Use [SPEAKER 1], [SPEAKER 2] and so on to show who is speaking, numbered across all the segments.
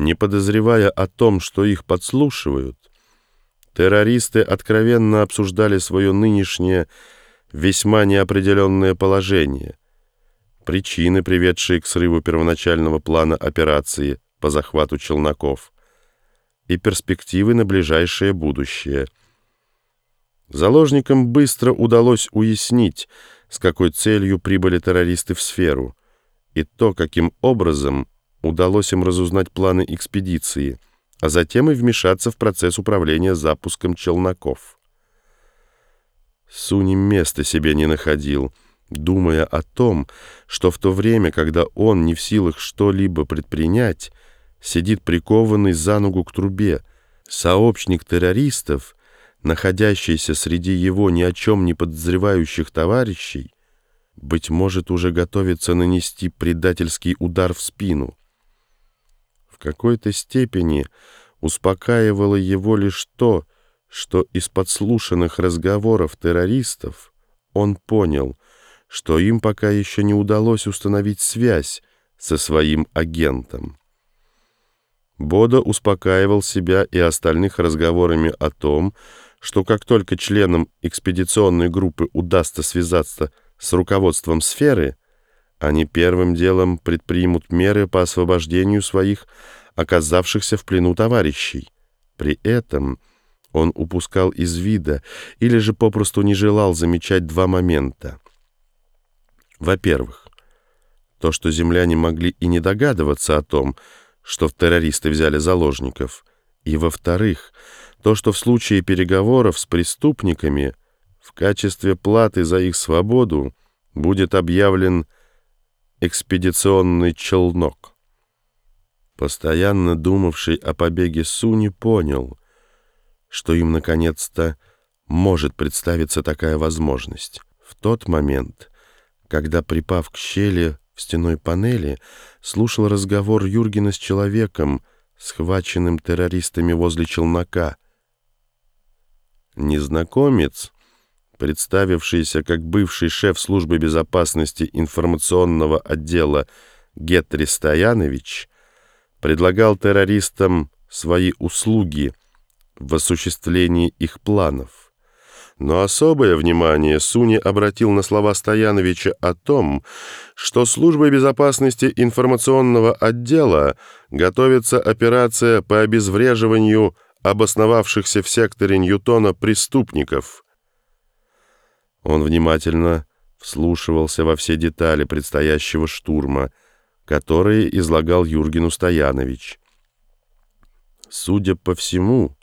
[SPEAKER 1] Не подозревая о том, что их подслушивают, террористы откровенно обсуждали свое нынешнее весьма неопределенное положение, причины, приведшие к срыву первоначального плана операции по захвату челноков, и перспективы на ближайшее будущее. Заложникам быстро удалось уяснить, с какой целью прибыли террористы в сферу, и то, каким образом удалось им разузнать планы экспедиции, а затем и вмешаться в процесс управления запуском челноков. Суни места себе не находил, думая о том, что в то время, когда он не в силах что-либо предпринять, сидит прикованный за ногу к трубе, сообщник террористов, находящийся среди его ни о чем не подозревающих товарищей, быть может, уже готовится нанести предательский удар в спину какой-то степени успокаивало его лишь то, что из подслушанных разговоров террористов он понял, что им пока еще не удалось установить связь со своим агентом. Бода успокаивал себя и остальных разговорами о том, что как только членам экспедиционной группы удастся связаться с руководством сферы, они первым делом предпримут меры по освобождению своих оказавшихся в плену товарищей. При этом он упускал из вида или же попросту не желал замечать два момента. Во-первых, то, что земляне могли и не догадываться о том, что в террористы взяли заложников, и, во-вторых, то, что в случае переговоров с преступниками в качестве платы за их свободу будет объявлен экспедиционный челнок. Постоянно думавший о побеге Суни понял, что им наконец-то может представиться такая возможность. В тот момент, когда, припав к щели в стеной панели, слушал разговор Юргена с человеком, схваченным террористами возле челнока. Незнакомец представившийся как бывший шеф службы безопасности информационного отдела Гетри Стоянович, предлагал террористам свои услуги в осуществлении их планов. Но особое внимание Суни обратил на слова Стояновича о том, что службой безопасности информационного отдела готовится операция по обезвреживанию обосновавшихся в секторе Ньютона преступников – он внимательно вслушивался во все детали предстоящего штурма, которые излагал Юргену Стоянович. Судя по всему,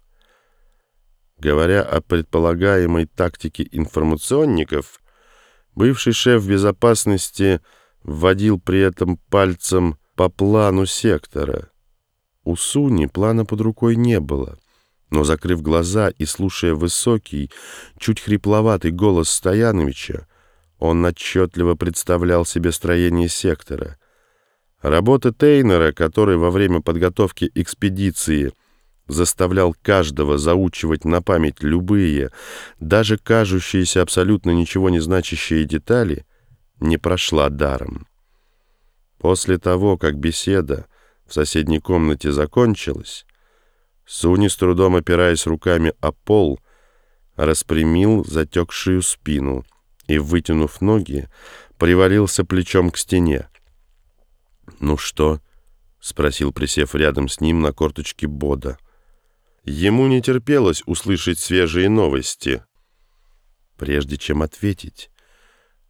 [SPEAKER 1] говоря о предполагаемой тактике информационников, бывший шеф безопасности вводил при этом пальцем по плану сектора. У Суни плана под рукой не было — но, закрыв глаза и слушая высокий, чуть хрипловатый голос Стояновича, он отчетливо представлял себе строение сектора. Работа Тейнера, который во время подготовки экспедиции заставлял каждого заучивать на память любые, даже кажущиеся абсолютно ничего не значащие детали, не прошла даром. После того, как беседа в соседней комнате закончилась, Суни, с трудом опираясь руками о пол, распрямил затекшую спину и, вытянув ноги, привалился плечом к стене. «Ну что?» — спросил, присев рядом с ним на корточке Бода. Ему не терпелось услышать свежие новости. Прежде чем ответить,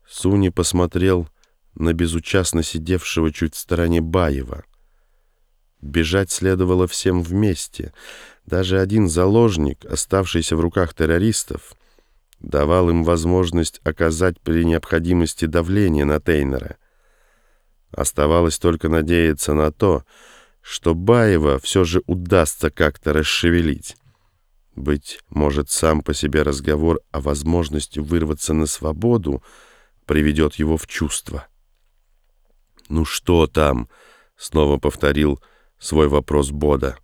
[SPEAKER 1] Суни посмотрел на безучастно сидевшего чуть в стороне Баева — Бежать следовало всем вместе. Даже один заложник, оставшийся в руках террористов, давал им возможность оказать при необходимости давление на Тейнера. Оставалось только надеяться на то, что Баева все же удастся как-то расшевелить. Быть может, сам по себе разговор о возможности вырваться на свободу приведет его в чувство. «Ну что там?» — снова повторил Баева свой вопрос Бода.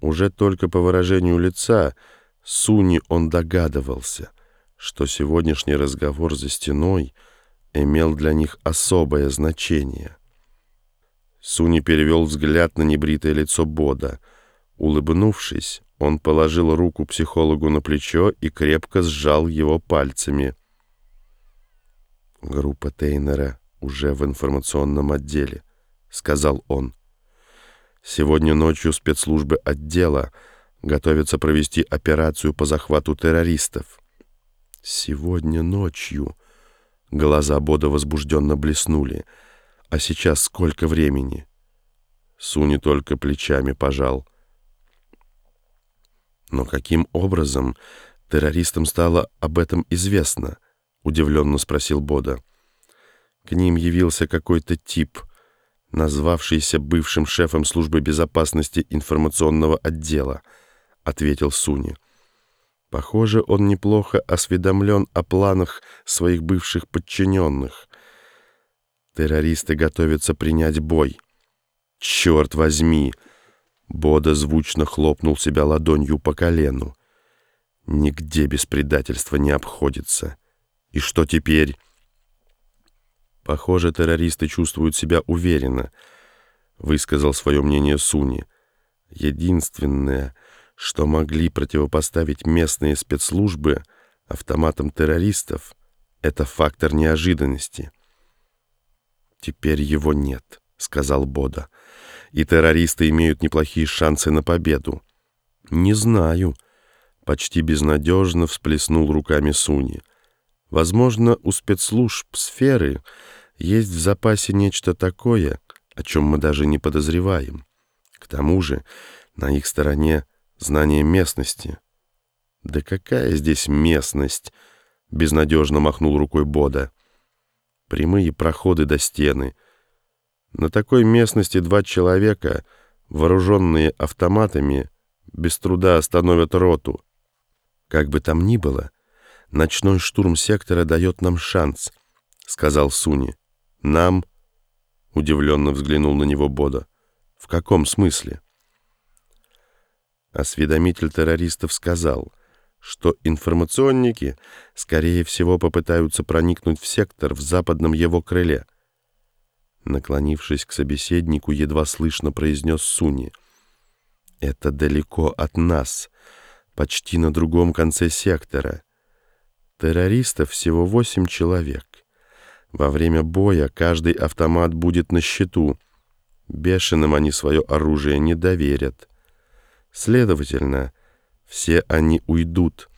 [SPEAKER 1] Уже только по выражению лица Суни он догадывался, что сегодняшний разговор за стеной имел для них особое значение. Суни перевел взгляд на небритое лицо Бода. Улыбнувшись, он положил руку психологу на плечо и крепко сжал его пальцами. «Группа Тейнера уже в информационном отделе», — сказал он. «Сегодня ночью спецслужбы отдела готовятся провести операцию по захвату террористов». «Сегодня ночью...» Глаза Бода возбужденно блеснули. «А сейчас сколько времени?» Суни только плечами пожал. «Но каким образом террористам стало об этом известно?» — удивленно спросил Бода. К ним явился какой-то тип, назвавшийся бывшим шефом службы безопасности информационного отдела, — ответил Суни. Похоже, он неплохо осведомлен о планах своих бывших подчиненных. Террористы готовятся принять бой. «Черт возьми!» Бода звучно хлопнул себя ладонью по колену. «Нигде без предательства не обходится. И что теперь?» «Похоже, террористы чувствуют себя уверенно», — высказал свое мнение Суни. «Единственное, что могли противопоставить местные спецслужбы автоматам террористов, это фактор неожиданности. «Теперь его нет», — сказал Бода, — «и террористы имеют неплохие шансы на победу». «Не знаю», — почти безнадежно всплеснул руками Суни. «Возможно, у спецслужб сферы есть в запасе нечто такое, о чем мы даже не подозреваем. К тому же на их стороне знание местности. «Да какая здесь местность?» — безнадежно махнул рукой Бода. «Прямые проходы до стены. На такой местности два человека, вооруженные автоматами, без труда остановят роту. Как бы там ни было, ночной штурм сектора дает нам шанс», — сказал Суни. «Нам?» — удивленно взглянул на него Бода. «В каком смысле?» Осведомитель террористов сказал, что информационники, скорее всего, попытаются проникнуть в сектор в западном его крыле. Наклонившись к собеседнику, едва слышно произнес Суни. «Это далеко от нас, почти на другом конце сектора. Террористов всего восемь человек. Во время боя каждый автомат будет на счету. Бешеным они свое оружие не доверят». Следовательно, все они уйдут,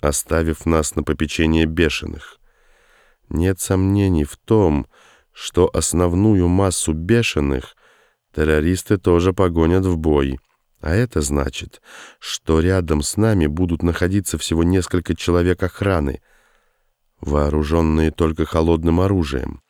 [SPEAKER 1] оставив нас на попечение бешеных. Нет сомнений в том, что основную массу бешеных террористы тоже погонят в бой. А это значит, что рядом с нами будут находиться всего несколько человек охраны, вооруженные только холодным оружием.